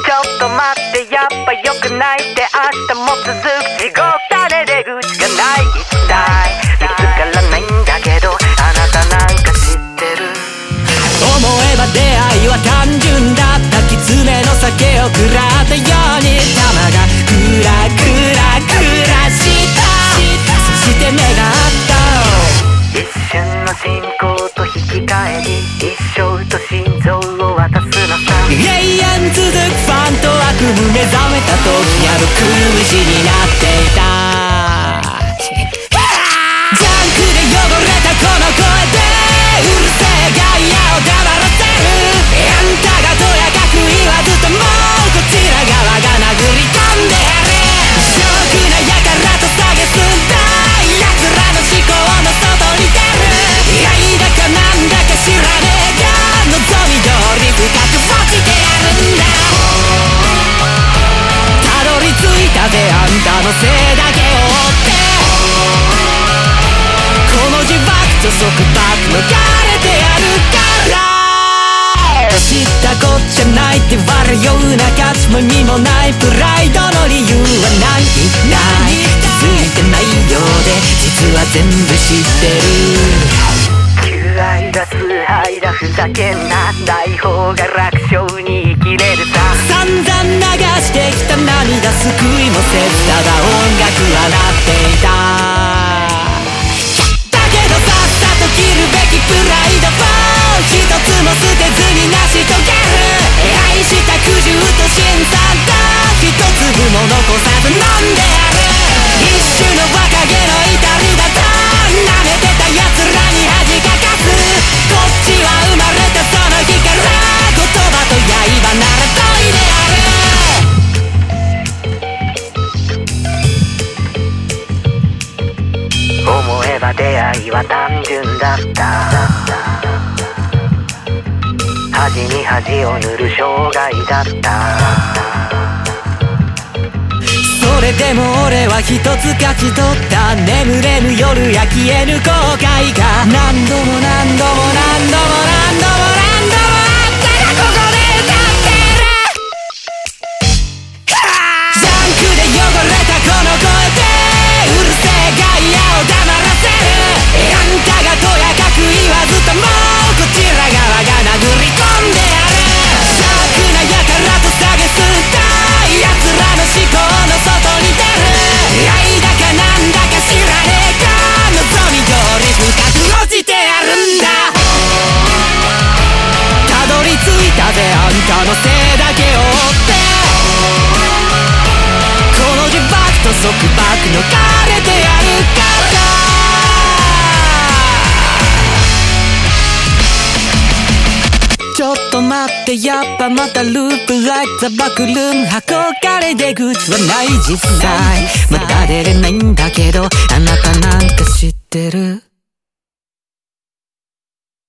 ちょっと待ってやっぱ良くないって。明日も続く地獄だね出口がない。一体見つからないんだけどあなたなんか知ってる？思えば出会いは単純だった狐の酒を食らったように玉がクラクラクラした。そして目が合った。一瞬の進行と引き換えに一生と心臓を渡すのさ。永遠続く夢目覚めた時ある苦しになっていたって悪いような価値も意味もないプライドの理由はない。ない。気づいてないようで実は全部知ってる。求愛だ崇拝だふざけんな。ない方が楽勝に生きれるさ。散々流してきた涙救いもせずただ音楽は鳴っていた出会いは単純だった。恥に恥を塗る障害だった。それでも俺は一つ勝ち取った。眠れぬ夜や消えぬ後悔が何度も何度も何度もってやっぱまたループ like the back room 憧れ出口はない実際。まだ出れないんだけどあなたなんか知ってる？